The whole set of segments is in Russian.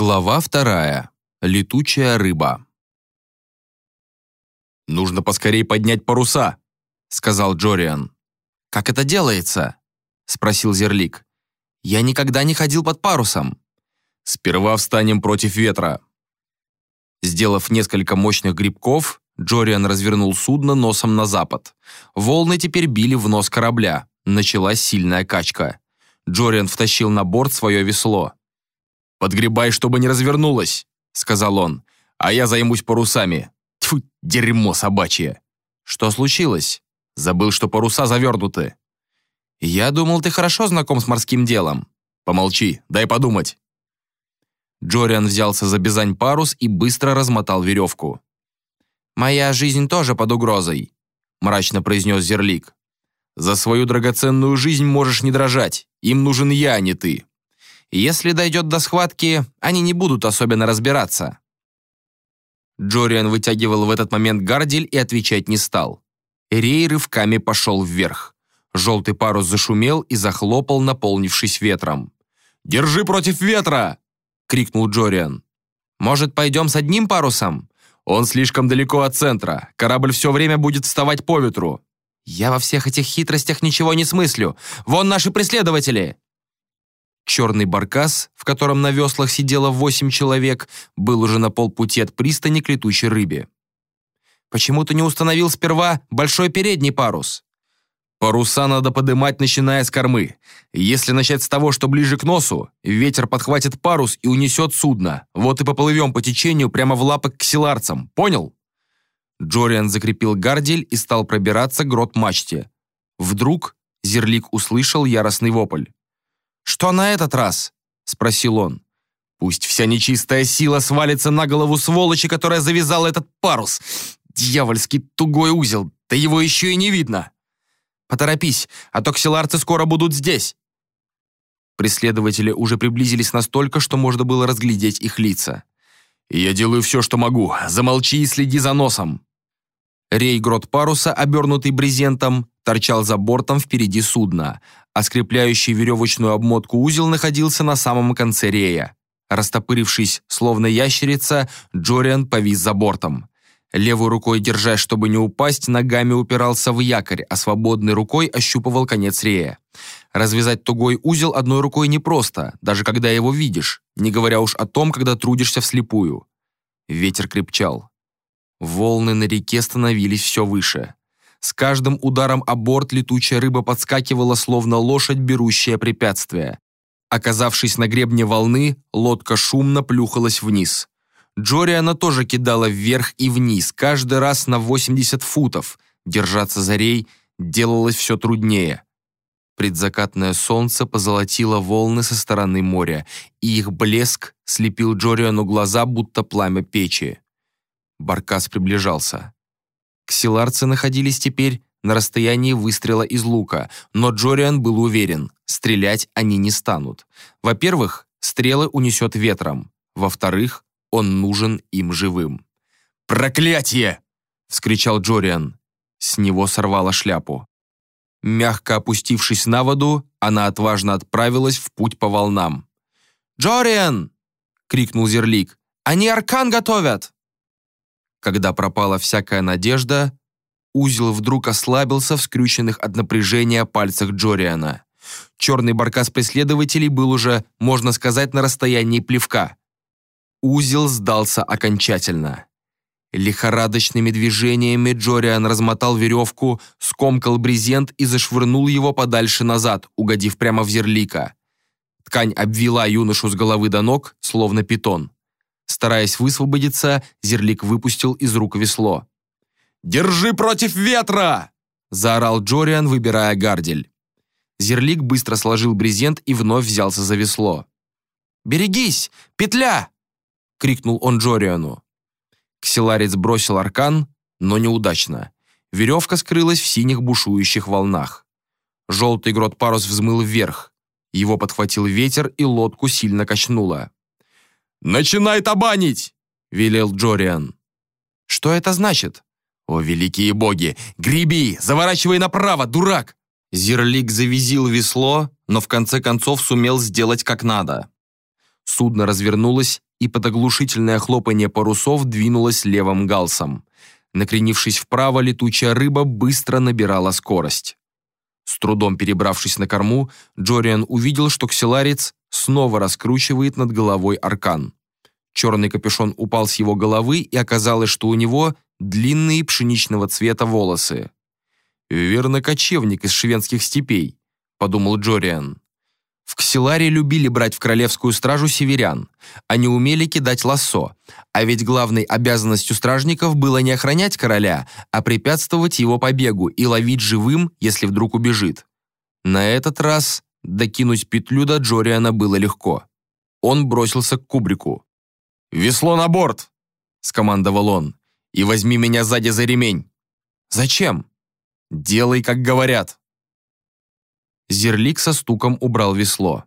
Глава вторая. Летучая рыба. «Нужно поскорей поднять паруса», — сказал Джориан. «Как это делается?» — спросил Зерлик. «Я никогда не ходил под парусом». «Сперва встанем против ветра». Сделав несколько мощных грибков, Джориан развернул судно носом на запад. Волны теперь били в нос корабля. Началась сильная качка. Джориан втащил на борт свое весло. «Подгребай, чтобы не развернулось», — сказал он. «А я займусь парусами. Тьфу, дерьмо собачье». «Что случилось?» «Забыл, что паруса завернуты». «Я думал, ты хорошо знаком с морским делом». «Помолчи, дай подумать». Джориан взялся за бизань парус и быстро размотал веревку. «Моя жизнь тоже под угрозой», — мрачно произнес Зерлик. «За свою драгоценную жизнь можешь не дрожать. Им нужен я, а не ты. Если дойдет до схватки, они не будут особенно разбираться. Джориан вытягивал в этот момент гардель и отвечать не стал. Рей рывками пошел вверх. Желтый парус зашумел и захлопал, наполнившись ветром. «Держи против ветра!» — крикнул Джориан. «Может, пойдем с одним парусом?» «Он слишком далеко от центра. Корабль все время будет вставать по ветру». «Я во всех этих хитростях ничего не смыслю. Вон наши преследователи!» Черный баркас, в котором на веслах сидело восемь человек, был уже на полпути от пристани к летучей рыбе. «Почему ты не установил сперва большой передний парус?» «Паруса надо подымать, начиная с кормы. Если начать с того, что ближе к носу, ветер подхватит парус и унесет судно. Вот и поплывем по течению прямо в лапы к ксиларцам. Понял?» Джориан закрепил гардель и стал пробираться к грот-мачте. Вдруг Зерлик услышал яростный вопль. «Что на этот раз?» — спросил он. «Пусть вся нечистая сила свалится на голову сволочи, которая завязала этот парус. Дьявольский тугой узел, да его еще и не видно. Поторопись, а то ксиларцы скоро будут здесь». Преследователи уже приблизились настолько, что можно было разглядеть их лица. «Я делаю все, что могу. Замолчи и следи за носом». Рей грот паруса, обернутый брезентом, торчал за бортом впереди судна, а скрепляющий веревочную обмотку узел находился на самом конце рея. Растопырившись, словно ящерица, Джориан повис за бортом. Левой рукой, держась, чтобы не упасть, ногами упирался в якорь, а свободной рукой ощупывал конец рея. Развязать тугой узел одной рукой непросто, даже когда его видишь, не говоря уж о том, когда трудишься вслепую. Ветер крепчал. Волны на реке становились все выше. С каждым ударом о борт летучая рыба подскакивала, словно лошадь, берущая препятствие. Оказавшись на гребне волны, лодка шумно плюхалась вниз. Джориана тоже кидала вверх и вниз, каждый раз на 80 футов. Держаться за рей делалось все труднее. Предзакатное солнце позолотило волны со стороны моря, и их блеск слепил Джориану глаза, будто пламя печи. Баркас приближался. Ксиларцы находились теперь на расстоянии выстрела из лука, но Джориан был уверен, стрелять они не станут. Во-первых, стрелы унесет ветром. Во-вторых, он нужен им живым. «Проклятие!» — вскричал Джориан. С него сорвало шляпу. Мягко опустившись на воду, она отважно отправилась в путь по волнам. «Джориан!» — крикнул Зерлик. «Они аркан готовят!» Когда пропала всякая надежда, узел вдруг ослабился в скрюченных от напряжения пальцах Джориана. Черный баркас преследователей был уже, можно сказать, на расстоянии плевка. Узел сдался окончательно. Лихорадочными движениями Джориан размотал веревку, скомкал брезент и зашвырнул его подальше назад, угодив прямо в зерлика. Ткань обвела юношу с головы до ног, словно питон. Стараясь высвободиться, Зерлик выпустил из рук весло. «Держи против ветра!» – заорал Джориан, выбирая гардель. Зерлик быстро сложил брезент и вновь взялся за весло. «Берегись! Петля!» – крикнул он Джориану. Ксиларец бросил аркан, но неудачно. Веревка скрылась в синих бушующих волнах. Желтый грот парус взмыл вверх. Его подхватил ветер, и лодку сильно качнуло. «Начинай табанить!» — велел Джориан. «Что это значит?» «О, великие боги! Греби! Заворачивай направо, дурак!» Зерлик завизил весло, но в конце концов сумел сделать как надо. Судно развернулось и под оглушительное хлопанье парусов двинулась левым галсом. Накренившись вправо, летучая рыба быстро набирала скорость. С трудом перебравшись на корму, Джориан увидел, что ксиларец снова раскручивает над головой аркан. Черный капюшон упал с его головы, и оказалось, что у него длинные пшеничного цвета волосы. «Верно, кочевник из шведских степей», — подумал Джориан. В Ксиларе любили брать в королевскую стражу северян. Они умели кидать лассо. А ведь главной обязанностью стражников было не охранять короля, а препятствовать его побегу и ловить живым, если вдруг убежит. На этот раз докинуть петлю до Джориана было легко. Он бросился к кубрику. «Весло на борт!» – скомандовал он. «И возьми меня сзади за ремень». «Зачем?» «Делай, как говорят». Зерлик со стуком убрал весло.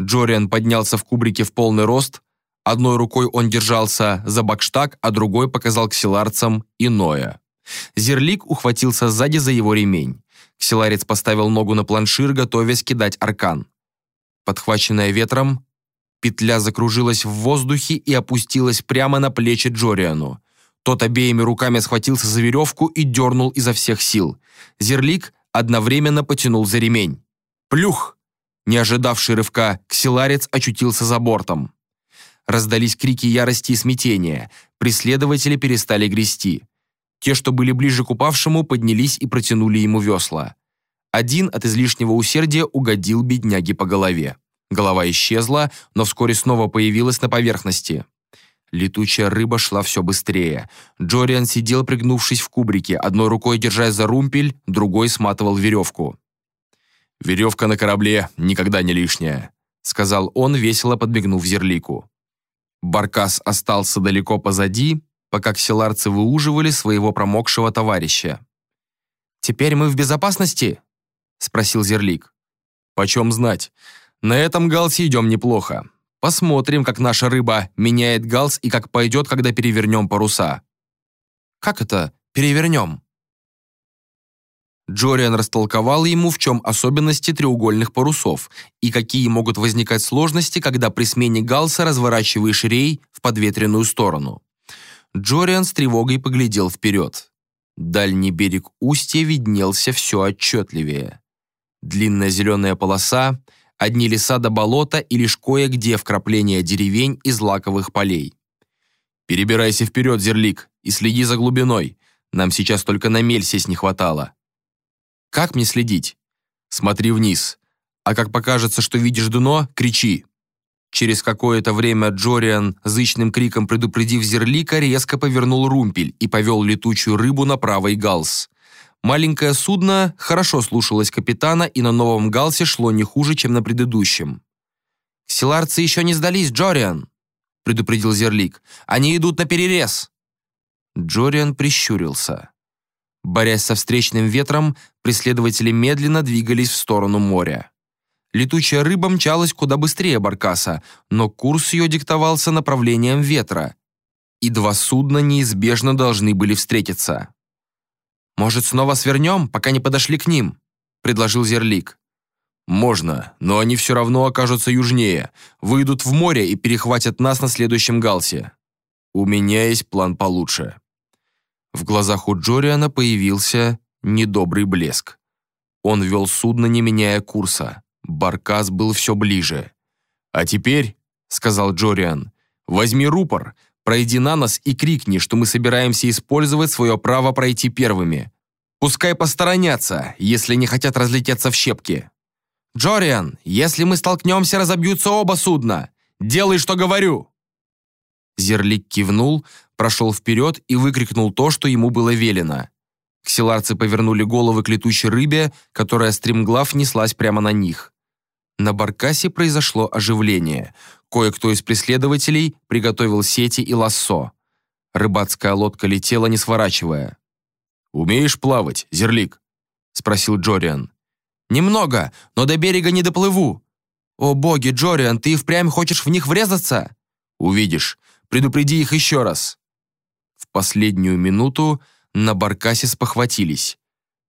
Джориан поднялся в кубрике в полный рост. Одной рукой он держался за бакштаг, а другой показал ксиларцам иное. Зерлик ухватился сзади за его ремень. Ксиларец поставил ногу на планшир, готовясь кидать аркан. Подхваченная ветром, петля закружилась в воздухе и опустилась прямо на плечи Джориану. Тот обеими руками схватился за веревку и дернул изо всех сил. Зерлик одновременно потянул за ремень. Плюх! Не ожидавший рывка, ксиларец очутился за бортом. Раздались крики ярости и смятения. Преследователи перестали грести. Те, что были ближе к упавшему, поднялись и протянули ему весла. Один от излишнего усердия угодил бедняге по голове. Голова исчезла, но вскоре снова появилась на поверхности. Летучая рыба шла все быстрее. Джориан сидел, пригнувшись в кубрике, одной рукой держась за румпель, другой сматывал веревку. «Веревка на корабле никогда не лишняя», сказал он, весело подбегнув зерлику. Баркас остался далеко позади, пока ксиларцы выуживали своего промокшего товарища. «Теперь мы в безопасности?» спросил зерлик. «Почем знать? На этом галсе идем неплохо. Посмотрим, как наша рыба меняет галс и как пойдет, когда перевернем паруса». «Как это перевернем?» Джориан растолковал ему, в чем особенности треугольных парусов и какие могут возникать сложности, когда при смене галса разворачиваешь рей в подветренную сторону. Джориан с тревогой поглядел вперед. Дальний берег устья виднелся все отчетливее. Длинная зеленая полоса, одни леса до болота и лишь кое-где вкрапления деревень из лаковых полей. «Перебирайся вперед, Зерлик, и следи за глубиной. Нам сейчас только на мель сесть не хватало», как мне следить? Смотри вниз. А как покажется, что видишь дно, кричи. Через какое-то время Джориан, зычным криком предупредив Зерлика, резко повернул румпель и повел летучую рыбу на правый галс. Маленькое судно хорошо слушалось капитана и на новом галсе шло не хуже, чем на предыдущем. «Силарцы еще не сдались, Джориан!» предупредил Зерлик. «Они идут на перерез!» Джориан прищурился. Борясь со встречным ветром, преследователи медленно двигались в сторону моря. Летучая рыба мчалась куда быстрее баркаса, но курс ее диктовался направлением ветра, и два судна неизбежно должны были встретиться. «Может, снова свернем, пока не подошли к ним?» – предложил Зерлик. «Можно, но они все равно окажутся южнее, выйдут в море и перехватят нас на следующем галсе. У меня есть план получше». В глазах у Джориана появился недобрый блеск. Он вел судно, не меняя курса. Баркас был все ближе. «А теперь», — сказал Джориан, — «возьми рупор, пройди на нас и крикни, что мы собираемся использовать свое право пройти первыми. Пускай посторонятся, если не хотят разлететься в щепки». «Джориан, если мы столкнемся, разобьются оба судна. Делай, что говорю!» Зерлик кивнул, прошел вперед и выкрикнул то, что ему было велено. Ксиларцы повернули головы к летучей рыбе, которая стремглав неслась прямо на них. На баркасе произошло оживление. Кое-кто из преследователей приготовил сети и лассо. Рыбацкая лодка летела, не сворачивая. «Умеешь плавать, Зерлик?» — спросил Джориан. «Немного, но до берега не доплыву». «О боги, Джориан, ты впрямь хочешь в них врезаться?» «Увидишь. Предупреди их еще раз». В последнюю минуту на баркасе спохватились.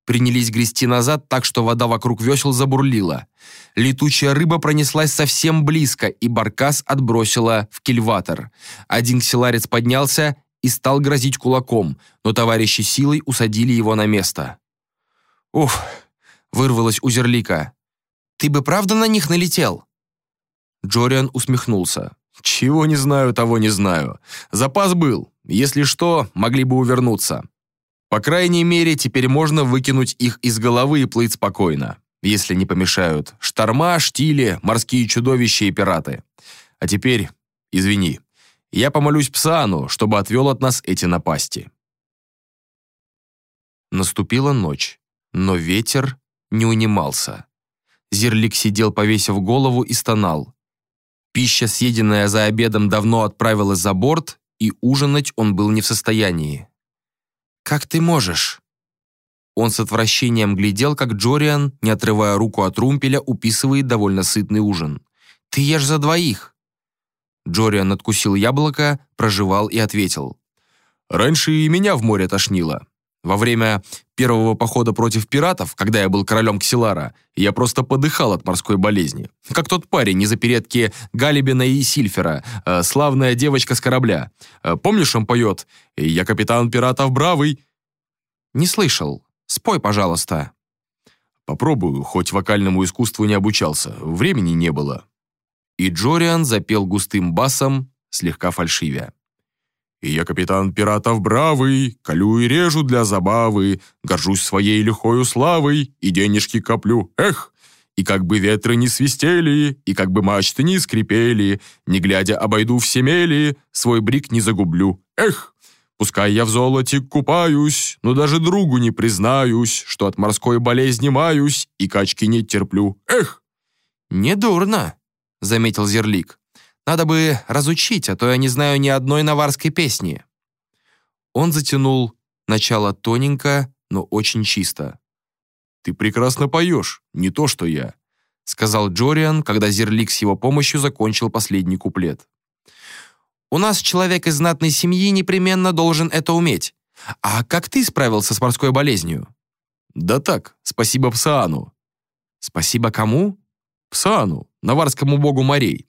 принялись грести назад так, что вода вокруг весел забурлила. Летучая рыба пронеслась совсем близко, и баркас отбросила в кильватор. Один ксиларец поднялся и стал грозить кулаком, но товарищи силой усадили его на место. «Уф!» — вырвалось у Зерлика. «Ты бы правда на них налетел?» Джориан усмехнулся. «Чего не знаю, того не знаю. Запас был. Если что, могли бы увернуться. По крайней мере, теперь можно выкинуть их из головы и плыть спокойно, если не помешают шторма, штили, морские чудовища и пираты. А теперь, извини, я помолюсь Псану, чтобы отвел от нас эти напасти». Наступила ночь, но ветер не унимался. Зерлик сидел, повесив голову, и стонал. Пища, съеденная за обедом, давно отправилась за борт, и ужинать он был не в состоянии. «Как ты можешь?» Он с отвращением глядел, как Джориан, не отрывая руку от румпеля, уписывает довольно сытный ужин. «Ты ешь за двоих!» Джориан откусил яблоко, прожевал и ответил. «Раньше и меня в море тошнило. Во время первого похода против пиратов, когда я был королем Ксилара, я просто подыхал от морской болезни. Как тот парень из оперетки Галибина и Сильфера, э, славная девочка с корабля. Э, помнишь, он поет «Я капитан пиратов бравый»? Не слышал. Спой, пожалуйста. Попробую, хоть вокальному искусству не обучался, времени не было. И Джориан запел густым басом, слегка фальшивя. И я капитан пиратов бравый, колю и режу для забавы, горжусь своей лихою славой и денежки коплю, эх! И как бы ветры не свистели, и как бы мачты не скрипели, не глядя обойду все мели, свой брик не загублю, эх! Пускай я в золоте купаюсь, но даже другу не признаюсь, что от морской болезни маюсь и качки не терплю, эх! «Недурно», — заметил Зерлик. Надо бы разучить, а то я не знаю ни одной наварской песни». Он затянул начало тоненько, но очень чисто. «Ты прекрасно поешь, не то что я», сказал Джориан, когда Зерлик с его помощью закончил последний куплет. «У нас человек из знатной семьи непременно должен это уметь. А как ты справился с морской болезнью?» «Да так, спасибо Псаану». «Спасибо кому?» «Псаану, наварскому богу морей.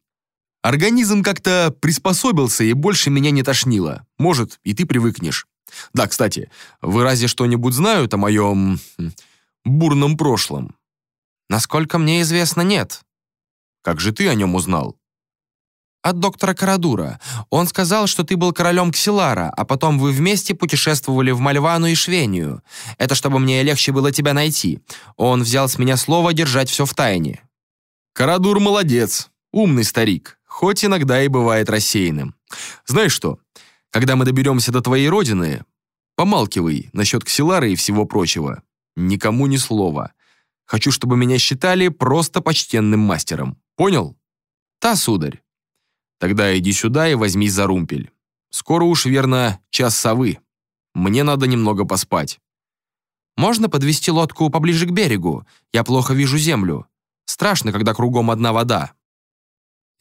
Организм как-то приспособился и больше меня не тошнило. Может, и ты привыкнешь. Да, кстати, вы разве что-нибудь знают о моем бурном прошлом? Насколько мне известно, нет. Как же ты о нем узнал? От доктора Карадура. Он сказал, что ты был королем Ксилара, а потом вы вместе путешествовали в Мальвану и Швению. Это чтобы мне легче было тебя найти. Он взял с меня слово держать все в тайне. Карадур молодец, умный старик хоть иногда и бывает рассеянным. Знаешь что, когда мы доберемся до твоей родины, помалкивай насчет Ксилары и всего прочего. Никому ни слова. Хочу, чтобы меня считали просто почтенным мастером. Понял? Та, сударь. Тогда иди сюда и возьмись за румпель. Скоро уж, верно, час совы. Мне надо немного поспать. Можно подвести лодку поближе к берегу? Я плохо вижу землю. Страшно, когда кругом одна вода.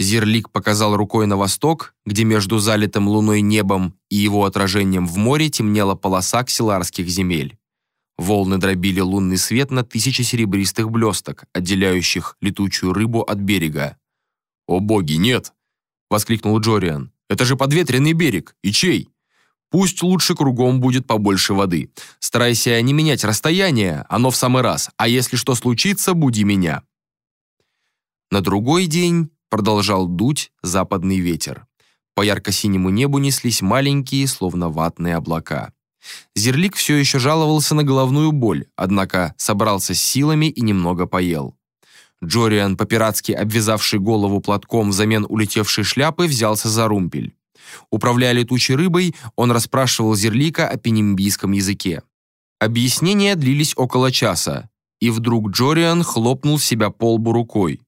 Зерлик показал рукой на восток, где между залитым луной небом и его отражением в море темнела полоса ксиларских земель. Волны дробили лунный свет на тысячи серебристых блесток, отделяющих летучую рыбу от берега. «О боги, нет!» — воскликнул Джориан. «Это же подветренный берег! И чей? Пусть лучше кругом будет побольше воды. Старайся не менять расстояние, оно в самый раз, а если что случится, буди меня». На другой день Продолжал дуть западный ветер. По ярко-синему небу неслись маленькие, словно ватные облака. Зерлик все еще жаловался на головную боль, однако собрался с силами и немного поел. Джориан, по-пиратски обвязавший голову платком взамен улетевшей шляпы, взялся за румпель. Управляя летучей рыбой, он расспрашивал Зерлика о пенембийском языке. Объяснения длились около часа, и вдруг Джориан хлопнул себя по лбу рукой.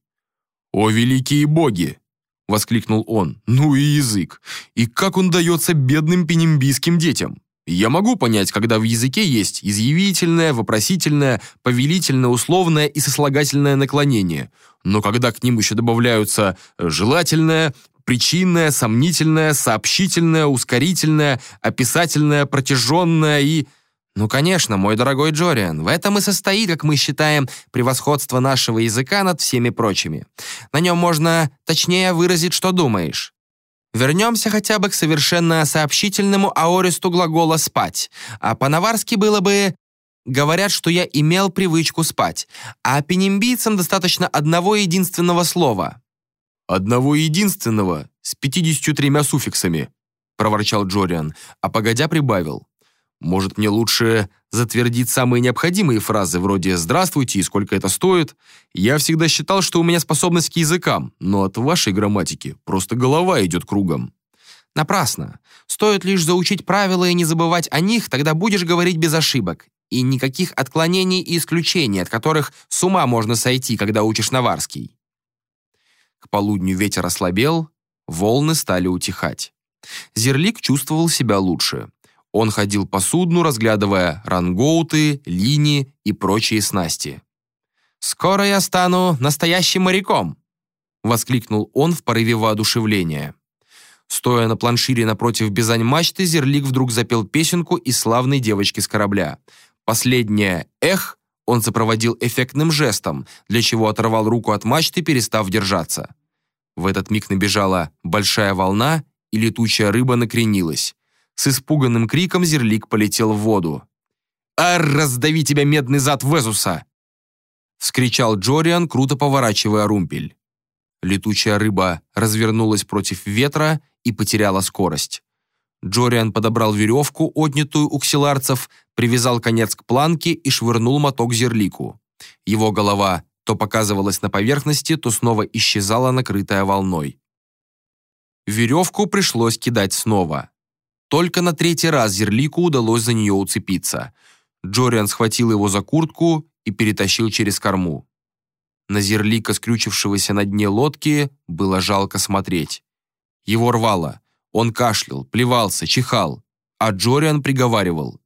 «О, великие боги!» — воскликнул он. «Ну и язык! И как он дается бедным пенембийским детям! Я могу понять, когда в языке есть изъявительное, вопросительное, повелительное, условное и сослагательное наклонение, но когда к ним еще добавляются желательное, причинное, сомнительное, сообщительное, ускорительное, описательное, протяженное и... Ну, конечно, мой дорогой Джориан, в этом и состоит, как мы считаем, превосходство нашего языка над всеми прочими. На нем можно точнее выразить, что думаешь. Вернемся хотя бы к совершенно сообщительному аористу глагола «спать», а по-наварски было бы Говорят, что я имел привычку спать, а пенембийцам достаточно одного единственного слова. «Одного единственного, с 53 суффиксами», — проворчал Джориан, а погодя прибавил. Может, мне лучше затвердить самые необходимые фразы, вроде «здравствуйте» и «сколько это стоит»? Я всегда считал, что у меня способность к языкам, но от вашей грамматики просто голова идет кругом. Напрасно. Стоит лишь заучить правила и не забывать о них, тогда будешь говорить без ошибок. И никаких отклонений и исключений, от которых с ума можно сойти, когда учишь наварский. К полудню ветер ослабел, волны стали утихать. Зерлик чувствовал себя лучше. Он ходил по судну, разглядывая рангоуты, линии и прочие снасти. «Скоро я стану настоящим моряком!» — воскликнул он в порыве воодушевления. Стоя на планшире напротив бизань-мачты, Зерлик вдруг запел песенку из славной девочки с корабля. Последнее «эх» он сопроводил эффектным жестом, для чего оторвал руку от мачты, перестав держаться. В этот миг набежала большая волна, и летучая рыба накренилась. С испуганным криком Зерлик полетел в воду. «Ар, раздави тебя, медный зад Везуса!» Вскричал Джориан, круто поворачивая румпель. Летучая рыба развернулась против ветра и потеряла скорость. Джориан подобрал веревку, отнятую у ксиларцев, привязал конец к планке и швырнул моток зерлику. Его голова то показывалась на поверхности, то снова исчезала, накрытая волной. Веревку пришлось кидать снова. Только на третий раз Зерлику удалось за нее уцепиться. Джориан схватил его за куртку и перетащил через корму. На Зерлика, скрючившегося на дне лодки, было жалко смотреть. Его рвало. Он кашлял, плевался, чихал. А Джориан приговаривал.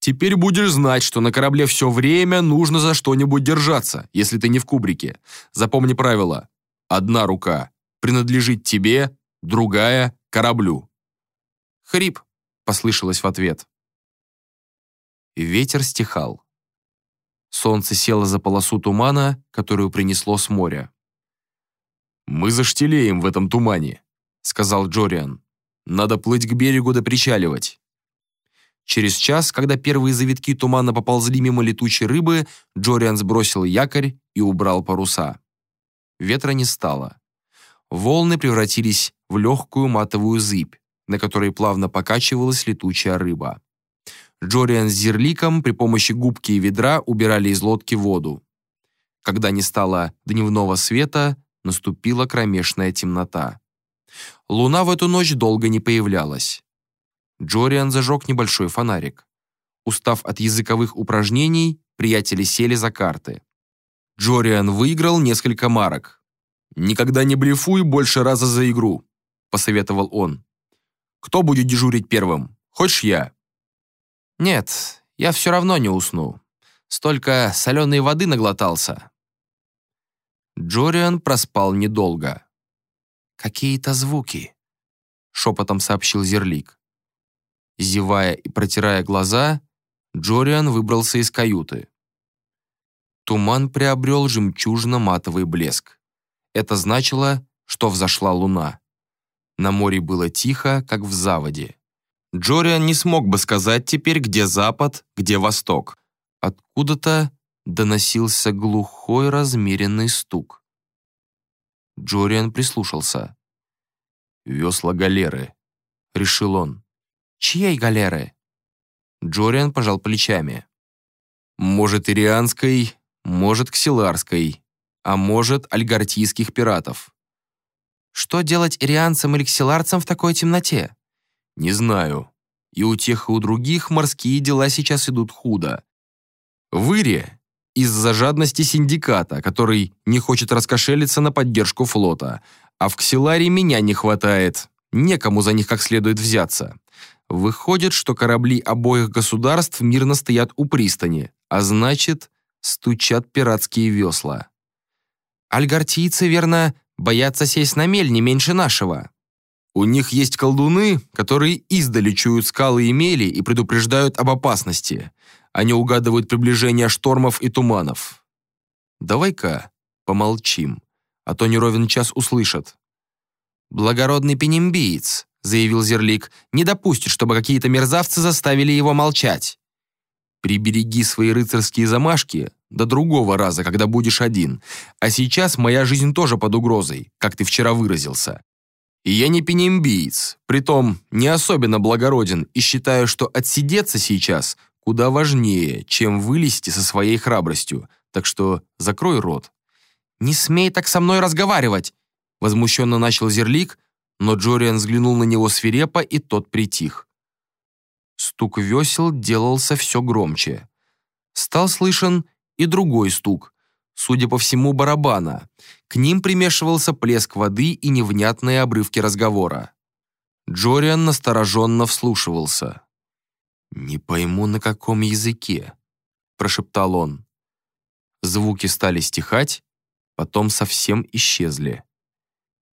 «Теперь будешь знать, что на корабле все время нужно за что-нибудь держаться, если ты не в кубрике. Запомни правило. Одна рука принадлежит тебе, другая — кораблю. «Хрип!» — послышалось в ответ. Ветер стихал. Солнце село за полосу тумана, которую принесло с моря. «Мы заштелеем в этом тумане», — сказал Джориан. «Надо плыть к берегу да причаливать». Через час, когда первые завитки тумана поползли мимо летучей рыбы, Джориан сбросил якорь и убрал паруса. Ветра не стало. Волны превратились в легкую матовую зыбь, на которой плавно покачивалась летучая рыба. Джориан с Зерликом при помощи губки и ведра убирали из лодки воду. Когда не стало дневного света, наступила кромешная темнота. Луна в эту ночь долго не появлялась. Джориан зажег небольшой фонарик. Устав от языковых упражнений, приятели сели за карты. Джориан выиграл несколько марок. «Никогда не блефуй больше раза за игру», — посоветовал он. Кто будет дежурить первым? Хочешь я?» «Нет, я все равно не усну. Столько соленой воды наглотался». Джориан проспал недолго. «Какие-то звуки», — шепотом сообщил Зерлик. Зевая и протирая глаза, Джориан выбрался из каюты. Туман приобрел жемчужно-матовый блеск. Это значило, что взошла луна. На море было тихо, как в заводе. Джориан не смог бы сказать теперь, где запад, где восток. Откуда-то доносился глухой размеренный стук. Джориан прислушался. «Весла галеры», — решил он. «Чьей галеры?» Джориан пожал плечами. «Может, ирианской, может, ксиларской, а может, альгартийских пиратов. Что делать ирианцам или ксиларцам в такой темноте? Не знаю. И у тех, и у других морские дела сейчас идут худо. В Ире из-за жадности синдиката, который не хочет раскошелиться на поддержку флота, а в Ксиларе меня не хватает. Некому за них как следует взяться. Выходит, что корабли обоих государств мирно стоят у пристани, а значит, стучат пиратские весла. Альгартийцы, верно, Боятся сесть на мель не меньше нашего». У них есть колдуны, которые издали чуют скалы и мели и предупреждают об опасности. Они угадывают приближение штормов и туманов. Давай-ка помолчим, а то неровен час услышат. «Благородный пенембиец», — заявил Зерлик, «не допустит, чтобы какие-то мерзавцы заставили его молчать. Прибереги свои рыцарские замашки до другого раза, когда будешь один. А сейчас моя жизнь тоже под угрозой, как ты вчера выразился. И я не пенембиец, притом не особенно благороден и считаю, что отсидеться сейчас куда важнее, чем вылезти со своей храбростью. Так что закрой рот. «Не смей так со мной разговаривать!» Возмущенно начал Зерлик, но Джориан взглянул на него свирепо, и тот притих. Стук весел делался все громче. Стал слышен и другой стук, судя по всему, барабана. К ним примешивался плеск воды и невнятные обрывки разговора. Джориан настороженно вслушивался. «Не пойму, на каком языке», — прошептал он. Звуки стали стихать, потом совсем исчезли.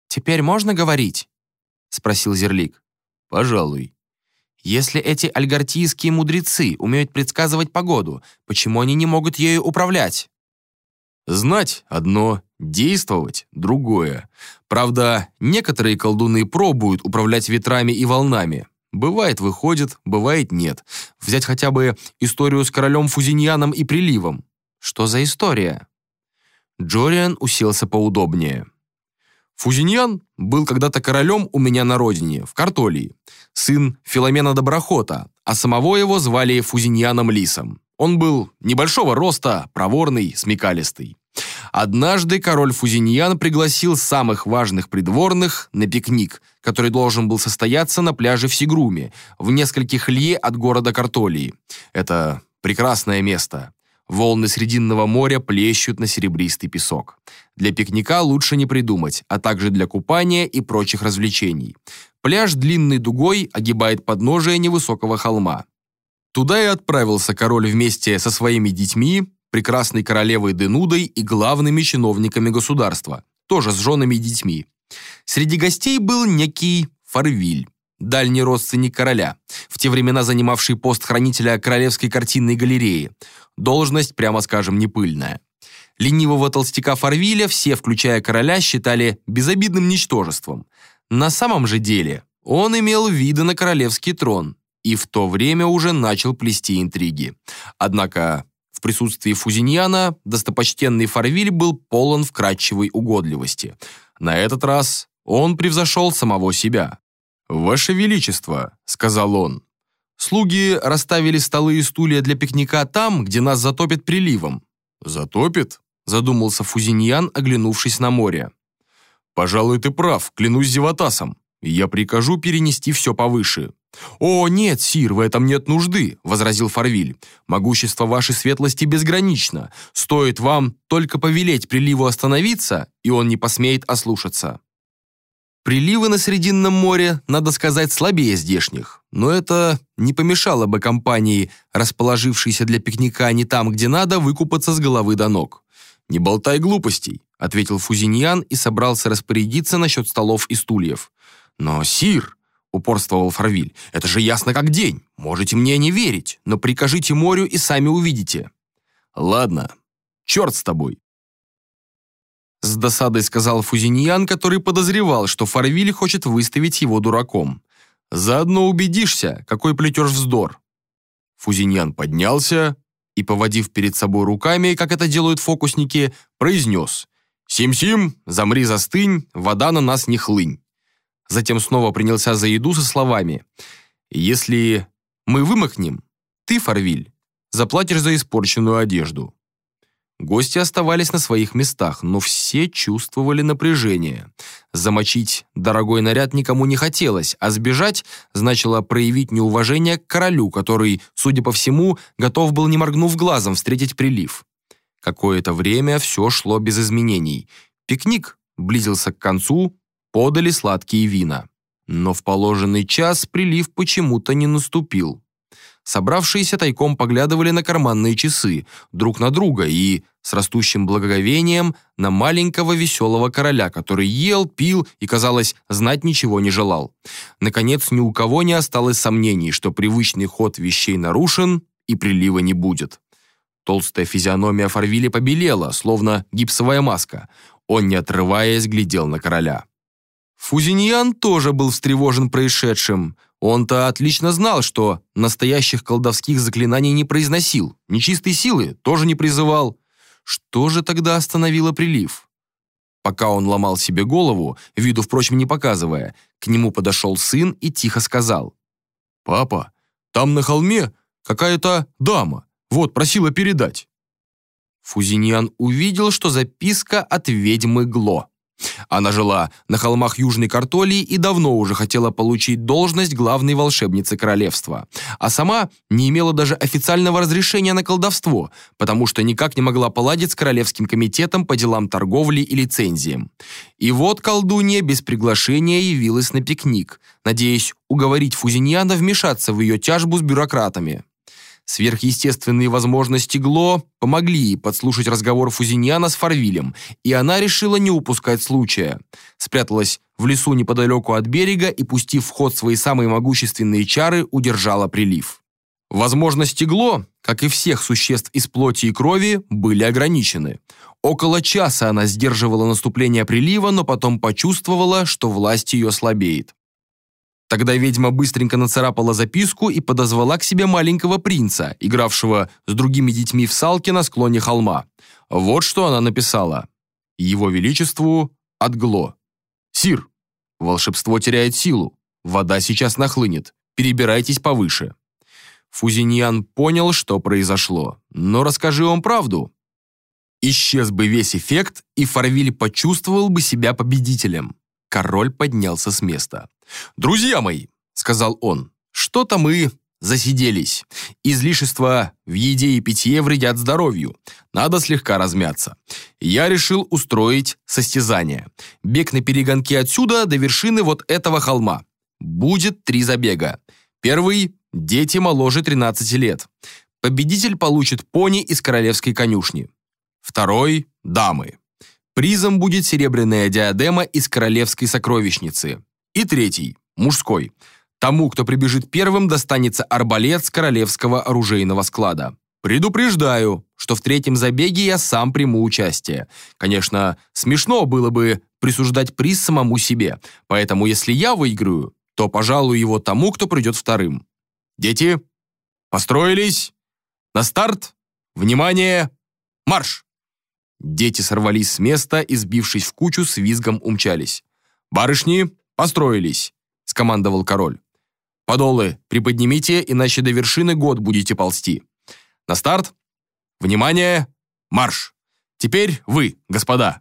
«Теперь можно говорить?» — спросил Зерлик. «Пожалуй». Если эти альгартийские мудрецы умеют предсказывать погоду, почему они не могут ею управлять? Знать одно, действовать другое. Правда, некоторые колдуны пробуют управлять ветрами и волнами. Бывает выходит, бывает нет. Взять хотя бы историю с королем Фузиньяном и приливом. Что за история? Джориан уселся поудобнее. Фузиньян был когда-то королем у меня на родине, в Картолии, сын Филомена Доброхота, а самого его звали Фузиньяном Лисом. Он был небольшого роста, проворный, смекалистый. Однажды король Фузиньян пригласил самых важных придворных на пикник, который должен был состояться на пляже в Сигруме, в нескольких лье от города Картолии. Это прекрасное место. Волны Срединного моря плещут на серебристый песок. Для пикника лучше не придумать, а также для купания и прочих развлечений. Пляж длинной дугой огибает подножие невысокого холма. Туда и отправился король вместе со своими детьми, прекрасной королевой Денудой и главными чиновниками государства, тоже с женами и детьми. Среди гостей был некий Фарвиль дальний родственник короля, в те времена занимавший пост хранителя Королевской картинной галереи. Должность, прямо скажем, не пыльная. Ленивого толстяка Фарвиля все, включая короля, считали безобидным ничтожеством. На самом же деле он имел виды на королевский трон и в то время уже начал плести интриги. Однако в присутствии Фузиньяна достопочтенный Фарвиль был полон вкрадчивой угодливости. На этот раз он превзошел самого себя. «Ваше Величество», — сказал он, — «слуги расставили столы и стулья для пикника там, где нас затопит приливом». «Затопит?» — задумался Фузиньян, оглянувшись на море. «Пожалуй, ты прав, клянусь Зеватасом. Я прикажу перенести все повыше». «О, нет, сир, в этом нет нужды», — возразил Фарвиль. «Могущество вашей светлости безгранично. Стоит вам только повелеть приливу остановиться, и он не посмеет ослушаться». Приливы на Срединном море, надо сказать, слабее здешних, но это не помешало бы компании, расположившейся для пикника не там, где надо, выкупаться с головы до ног. «Не болтай глупостей», — ответил Фузиньян и собрался распорядиться насчет столов и стульев. «Но, сир», — упорствовал Фарвиль, — «это же ясно как день. Можете мне не верить, но прикажите морю и сами увидите». «Ладно, черт с тобой», с досадой сказал Фузиньян, который подозревал, что Фарвиль хочет выставить его дураком. «Заодно убедишься, какой плетешь вздор». Фузиньян поднялся и, поводив перед собой руками, как это делают фокусники, произнес «Сим-сим, замри, застынь, вода на нас не хлынь». Затем снова принялся за еду со словами «Если мы вымокнем, ты, Фарвиль, заплатишь за испорченную одежду». Гости оставались на своих местах, но все чувствовали напряжение. Замочить дорогой наряд никому не хотелось, а сбежать значило проявить неуважение к королю, который, судя по всему, готов был, не моргнув глазом, встретить прилив. Какое-то время все шло без изменений. Пикник близился к концу, подали сладкие вина. Но в положенный час прилив почему-то не наступил. Собравшиеся тайком поглядывали на карманные часы, друг на друга и, с растущим благоговением, на маленького веселого короля, который ел, пил и, казалось, знать ничего не желал. Наконец, ни у кого не осталось сомнений, что привычный ход вещей нарушен и прилива не будет. Толстая физиономия Фарвиля побелела, словно гипсовая маска. Он, не отрываясь, глядел на короля. Фузиньян тоже был встревожен происшедшим. Он-то отлично знал, что настоящих колдовских заклинаний не произносил, нечистой силы тоже не призывал. Что же тогда остановило прилив? Пока он ломал себе голову, виду, впрочем, не показывая, к нему подошел сын и тихо сказал. «Папа, там на холме какая-то дама, вот, просила передать». Фузиньян увидел, что записка от ведьмы Гло. Она жила на холмах Южной Картолии и давно уже хотела получить должность главной волшебницы королевства. А сама не имела даже официального разрешения на колдовство, потому что никак не могла поладить с Королевским комитетом по делам торговли и лицензиям. И вот колдунья без приглашения явилась на пикник, надеясь уговорить Фузиньяна вмешаться в ее тяжбу с бюрократами. Сверхъестественные возможности Гло помогли ей подслушать разговор Фузиньяна с Фарвилем, и она решила не упускать случая. Спряталась в лесу неподалеку от берега и, пустив в ход свои самые могущественные чары, удержала прилив. Возможности Гло, как и всех существ из плоти и крови, были ограничены. Около часа она сдерживала наступление прилива, но потом почувствовала, что власть ее слабеет. Тогда ведьма быстренько нацарапала записку и подозвала к себе маленького принца, игравшего с другими детьми в салке на склоне холма. Вот что она написала. Его Величеству отгло. «Сир, волшебство теряет силу. Вода сейчас нахлынет. Перебирайтесь повыше». Фузиньян понял, что произошло. Но расскажи он правду. Исчез бы весь эффект, и Фарвиль почувствовал бы себя победителем. Король поднялся с места. «Друзья мои», — сказал он, — «что-то мы засиделись. Излишества в еде и питье вредят здоровью. Надо слегка размяться. Я решил устроить состязание. Бег на перегонке отсюда до вершины вот этого холма. Будет три забега. Первый – дети моложе 13 лет. Победитель получит пони из королевской конюшни. Второй – дамы. Призом будет серебряная диадема из королевской сокровищницы. И третий, мужской. Тому, кто прибежит первым, достанется арбалет с королевского оружейного склада. Предупреждаю, что в третьем забеге я сам приму участие. Конечно, смешно было бы присуждать приз самому себе, поэтому если я выиграю, то пожалуй его тому, кто придет вторым. Дети, построились? На старт? Внимание! Марш! Дети сорвались с места и, сбившись в кучу, с визгом умчались. «Барышни, построились!» – скомандовал король. «Подолы приподнимите, иначе до вершины год будете ползти. На старт! Внимание! Марш! Теперь вы, господа!»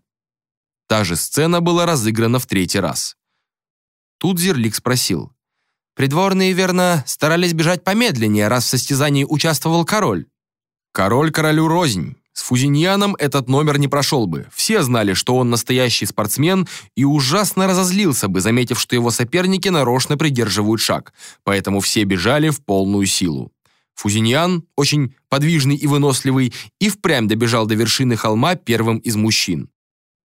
Та же сцена была разыграна в третий раз. Тут Зерлик спросил. «Придворные, верно, старались бежать помедленнее, раз в состязании участвовал король?» «Король королю рознь. С Фузиньяном этот номер не прошел бы. Все знали, что он настоящий спортсмен и ужасно разозлился бы, заметив, что его соперники нарочно придерживают шаг. Поэтому все бежали в полную силу. Фузиньян, очень подвижный и выносливый, и впрямь добежал до вершины холма первым из мужчин.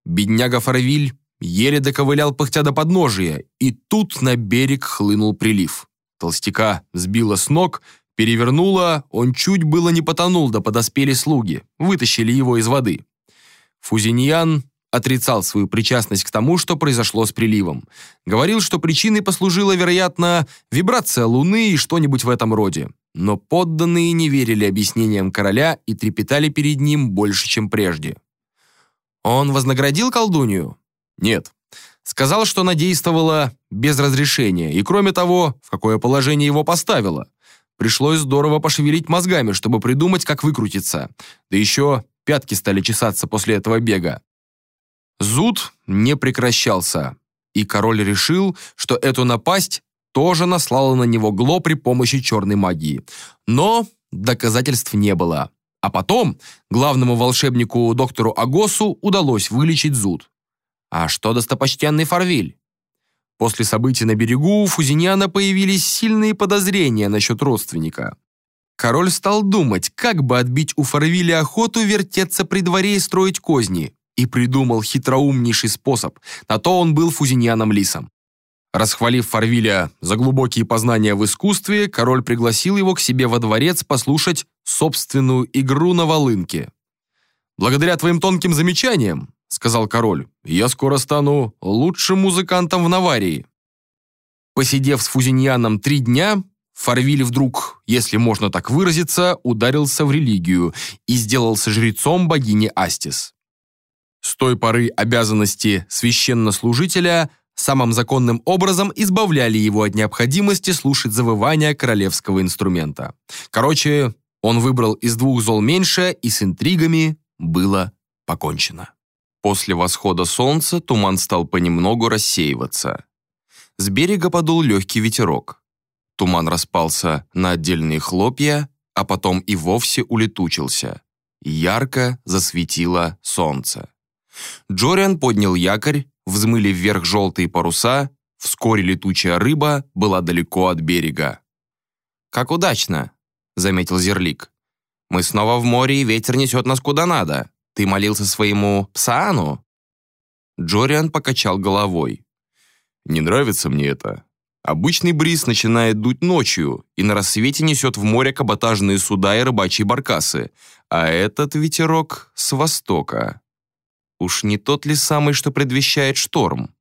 Бедняга Фаравиль еле доковылял пыхтя до подножия, и тут на берег хлынул прилив. Толстяка сбило с ног, Перевернуло, он чуть было не потонул, да подоспели слуги, вытащили его из воды. Фузиньян отрицал свою причастность к тому, что произошло с приливом. Говорил, что причиной послужила, вероятно, вибрация Луны и что-нибудь в этом роде. Но подданные не верили объяснениям короля и трепетали перед ним больше, чем прежде. Он вознаградил колдунью? Нет. Сказал, что она действовала без разрешения, и кроме того, в какое положение его поставила. Пришлось здорово пошевелить мозгами, чтобы придумать, как выкрутиться. Да еще пятки стали чесаться после этого бега. Зуд не прекращался, и король решил, что эту напасть тоже наслала на него Гло при помощи черной магии. Но доказательств не было. А потом главному волшебнику доктору Агосу удалось вылечить зуд. А что достопочтенный Фарвиль? После событий на берегу у Фузиньяна появились сильные подозрения насчет родственника. Король стал думать, как бы отбить у Фарвиля охоту вертеться при дворе и строить козни, и придумал хитроумнейший способ. На то он был фузиньяном лисом. Расхвалив Фарвиля за глубокие познания в искусстве, король пригласил его к себе во дворец послушать собственную игру на волынке. «Благодаря твоим тонким замечаниям», — сказал король, «я скоро стану лучшим музыкантом в Наварии». Посидев с Фузиньяном три дня, Фарвиль вдруг, если можно так выразиться, ударился в религию и сделался жрецом богини Астис. С той поры обязанности священнослужителя самым законным образом избавляли его от необходимости слушать завывания королевского инструмента. Короче, он выбрал из двух зол меньшее, и с интригами было покончено. После восхода солнца туман стал понемногу рассеиваться. С берега подул легкий ветерок. Туман распался на отдельные хлопья, а потом и вовсе улетучился. Ярко засветило солнце. Джориан поднял якорь, взмыли вверх желтые паруса, вскоре летучая рыба была далеко от берега. «Как удачно», — заметил Зерлик. «Мы снова в море, и ветер несет нас куда надо. Ты молился своему Псаану?» Джориан покачал головой. «Не нравится мне это. Обычный бриз начинает дуть ночью и на рассвете несет в море каботажные суда и рыбачьи баркасы, а этот ветерок с востока. Уж не тот ли самый, что предвещает шторм?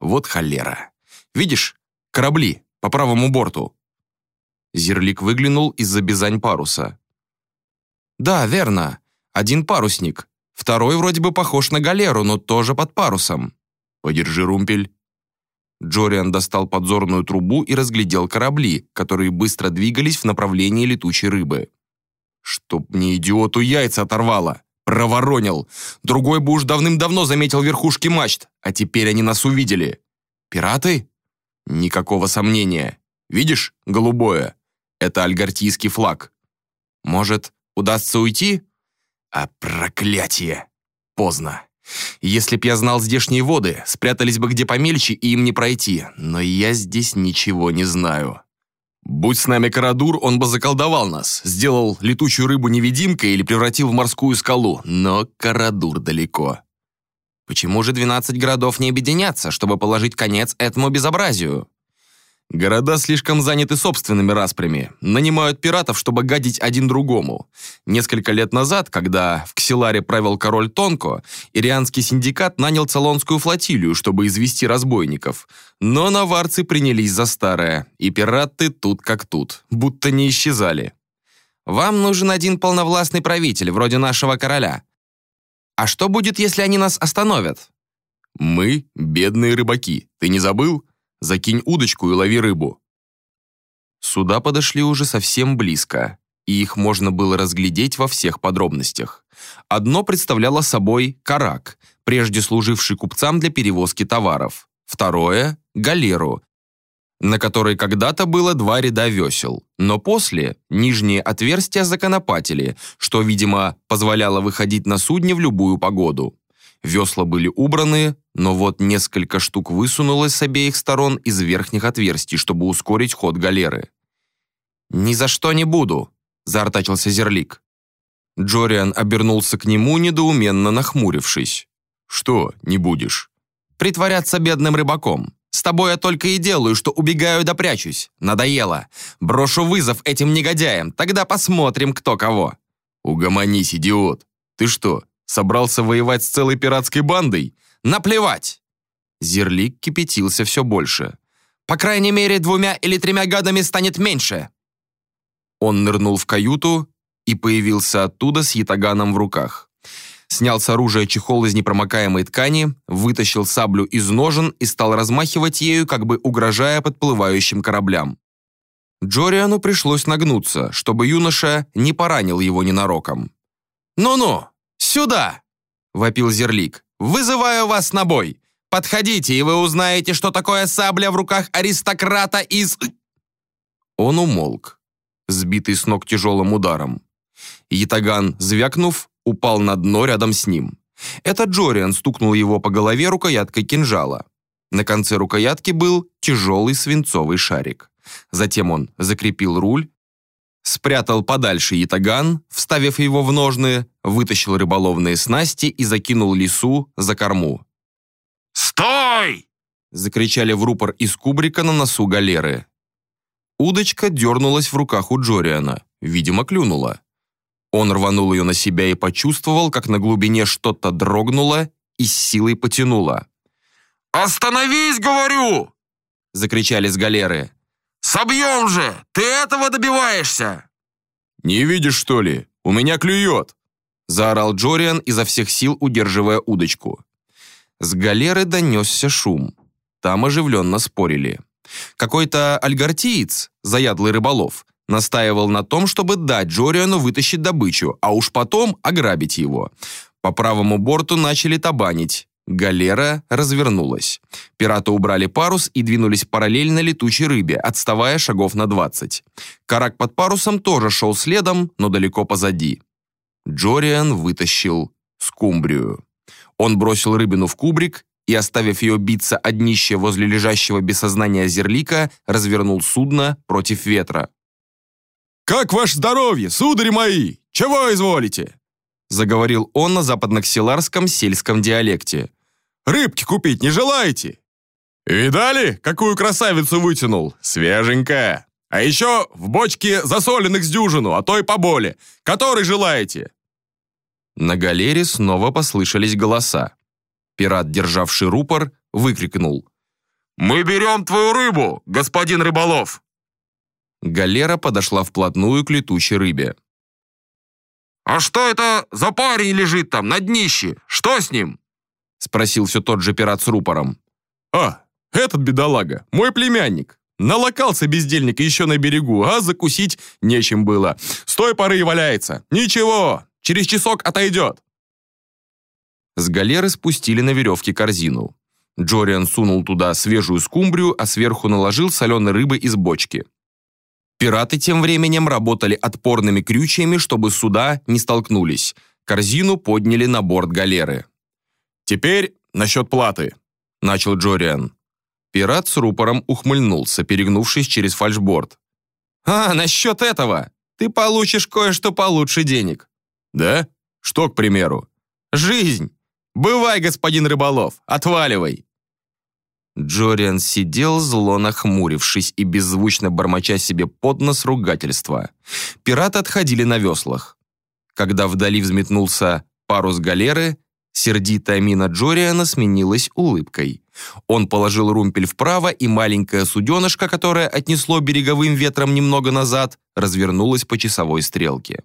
Вот холера. Видишь, корабли по правому борту. Зерлик выглянул из-за бизань паруса. «Да, верно. Один парусник. Второй вроде бы похож на галеру, но тоже под парусом». «Подержи румпель». Джориан достал подзорную трубу и разглядел корабли, которые быстро двигались в направлении летучей рыбы. «Чтоб мне идиоту яйца оторвало!» Проворонил. Другой бы уж давным-давно заметил верхушки мачт, а теперь они нас увидели. Пираты? Никакого сомнения. Видишь, голубое? Это альгартийский флаг. Может, удастся уйти? А проклятие! Поздно. Если б я знал здешние воды, спрятались бы где помельче и им не пройти, но я здесь ничего не знаю. Будь с нами Карадур, он бы заколдовал нас, сделал летучую рыбу невидимкой или превратил в морскую скалу, но Карадур далеко. Почему же 12 городов не объединятся, чтобы положить конец этому безобразию? Города слишком заняты собственными распрями, нанимают пиратов, чтобы гадить один другому. Несколько лет назад, когда в Ксиларе правил король Тонко, ирианский синдикат нанял Цалонскую флотилию, чтобы извести разбойников. Но наварцы принялись за старое, и пираты тут как тут, будто не исчезали. «Вам нужен один полновластный правитель, вроде нашего короля. А что будет, если они нас остановят?» «Мы — бедные рыбаки, ты не забыл?» Закинь удочку и лови рыбу». Суда подошли уже совсем близко, и их можно было разглядеть во всех подробностях. Одно представляло собой карак, прежде служивший купцам для перевозки товаров. Второе — галеру, на которой когда-то было два ряда весел, но после нижние отверстия законопатили, что, видимо, позволяло выходить на судне в любую погоду. Весла были убраны, но вот несколько штук высунулось с обеих сторон из верхних отверстий, чтобы ускорить ход галеры. «Ни за что не буду», — заортачился Зерлик. Джориан обернулся к нему, недоуменно нахмурившись. «Что не будешь?» «Притворяться бедным рыбаком. С тобой я только и делаю, что убегаю да прячусь. Надоело. Брошу вызов этим негодяям, тогда посмотрим, кто кого». «Угомонись, идиот. Ты что, Собрался воевать с целой пиратской бандой? Наплевать!» Зерлик кипятился все больше. «По крайней мере, двумя или тремя гадами станет меньше!» Он нырнул в каюту и появился оттуда с ятаганом в руках. Снял с оружия чехол из непромокаемой ткани, вытащил саблю из ножен и стал размахивать ею, как бы угрожая подплывающим кораблям. Джориану пришлось нагнуться, чтобы юноша не поранил его ненароком. «Ну-ну!» «Сюда!» — вопил Зерлик. «Вызываю вас на бой! Подходите, и вы узнаете, что такое сабля в руках аристократа из...» Он умолк, сбитый с ног тяжелым ударом. Ятаган, звякнув, упал на дно рядом с ним. Это Джориан стукнул его по голове рукояткой кинжала. На конце рукоятки был тяжелый свинцовый шарик. Затем он закрепил руль, спрятал подальше ятаган, вставив его в ножны, вытащил рыболовные снасти и закинул лису за корму. «Стой!» — закричали в рупор из кубрика на носу галеры. Удочка дернулась в руках у Джориана, видимо, клюнула. Он рванул ее на себя и почувствовал, как на глубине что-то дрогнуло и с силой потянуло. «Остановись, говорю!» — закричали с галеры. «Собьем же! Ты этого добиваешься!» «Не видишь, что ли? У меня клюет!» — заорал Джориан, изо всех сил удерживая удочку. С галеры донесся шум. Там оживленно спорили. Какой-то альгартиец, заядлый рыболов, настаивал на том, чтобы дать Джориану вытащить добычу, а уж потом ограбить его. По правому борту начали табанить. Галера развернулась. Пираты убрали парус и двинулись параллельно летучей рыбе, отставая шагов на 20. Карак под парусом тоже шел следом, но далеко позади. Джориан вытащил скумбрию. Он бросил рыбину в кубрик и, оставив ее биться о днище возле лежащего без сознания зерлика, развернул судно против ветра. «Как ваше здоровье, судари мои? Чего изволите?» Заговорил он на западноксиларском сельском диалекте. «Рыбки купить не желаете?» «Видали, какую красавицу вытянул? Свеженькая. А еще в бочке засоленных с дюжину, а то и поболе. Который желаете?» На галере снова послышались голоса. Пират, державший рупор, выкрикнул. «Мы берем твою рыбу, господин рыболов!» Галера подошла вплотную к летучей рыбе. «А что это за парень лежит там на днище? Что с ним?» Спросил все тот же пират с рупором. «А, этот бедолага, мой племянник. Налокался бездельник еще на берегу, а закусить нечем было. С той поры и валяется. Ничего, через часок отойдет». С галеры спустили на веревке корзину. Джориан сунул туда свежую скумбрию, а сверху наложил соленой рыбы из бочки. Пираты тем временем работали отпорными крючьями, чтобы суда не столкнулись. Корзину подняли на борт галеры. «Теперь насчет платы», — начал Джориан. Пират с рупором ухмыльнулся, перегнувшись через фальшборд. «А, насчет этого! Ты получишь кое-что получше денег». «Да? Что, к примеру?» «Жизнь! Бывай, господин рыболов, отваливай!» Джориан сидел, зло нахмурившись и беззвучно бормоча себе под нос ругательства. Пираты отходили на веслах. Когда вдали взметнулся парус галеры, сердитая мина Джориана сменилась улыбкой. Он положил румпель вправо, и маленькое суденышко, которое отнесло береговым ветром немного назад, развернулось по часовой стрелке.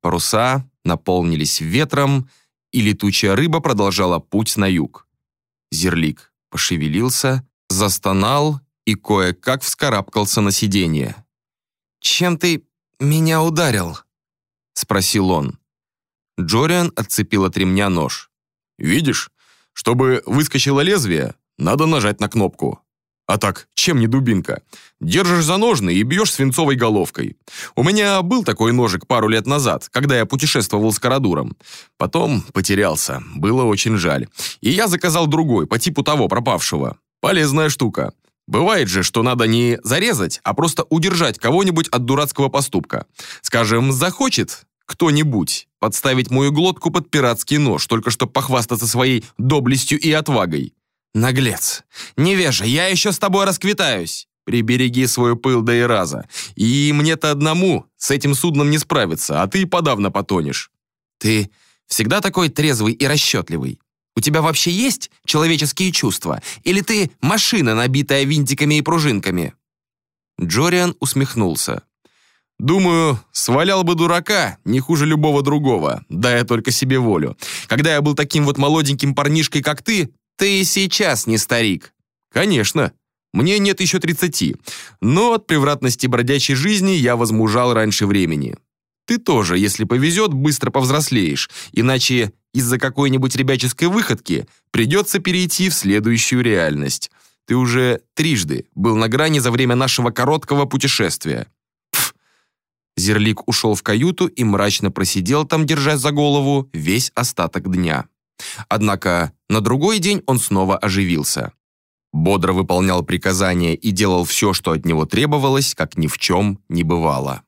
Паруса наполнились ветром, и летучая рыба продолжала путь на юг. Зерлик пошевелился, застонал и кое-как вскарабкался на сиденье. «Чем ты меня ударил?» — спросил он. Джориан отцепил от ремня нож. «Видишь, чтобы выскочило лезвие, надо нажать на кнопку. А так, чем не дубинка? Держишь за ножны и бьешь свинцовой головкой. У меня был такой ножик пару лет назад, когда я путешествовал с Карадуром. Потом потерялся, было очень жаль. И я заказал другой, по типу того пропавшего. Полезная штука. Бывает же, что надо не зарезать, а просто удержать кого-нибудь от дурацкого поступка. Скажем, захочет кто-нибудь подставить мою глотку под пиратский нож, только чтобы похвастаться своей доблестью и отвагой. «Наглец! Невежа, я еще с тобой расквитаюсь!» «Прибереги свой пыл да и раза. И мне-то одному с этим судном не справиться, а ты подавно потонешь». «Ты всегда такой трезвый и расчетливый. У тебя вообще есть человеческие чувства? Или ты машина, набитая винтиками и пружинками?» Джориан усмехнулся. «Думаю, свалял бы дурака не хуже любого другого, дай только себе волю. Когда я был таким вот молоденьким парнишкой, как ты, ты сейчас не старик. Конечно. Мне нет еще 30, но от превратности бродячей жизни я возмужал раньше времени. Ты тоже, если повезет, быстро повзрослеешь, иначе из-за какой-нибудь ребяческой выходки придется перейти в следующую реальность. Ты уже трижды был на грани за время нашего короткого путешествия. Пф. Зерлик ушел в каюту и мрачно просидел там, держась за голову, весь остаток дня. Однако на другой день он снова оживился. Бодро выполнял приказания и делал все, что от него требовалось, как ни в чем не бывало.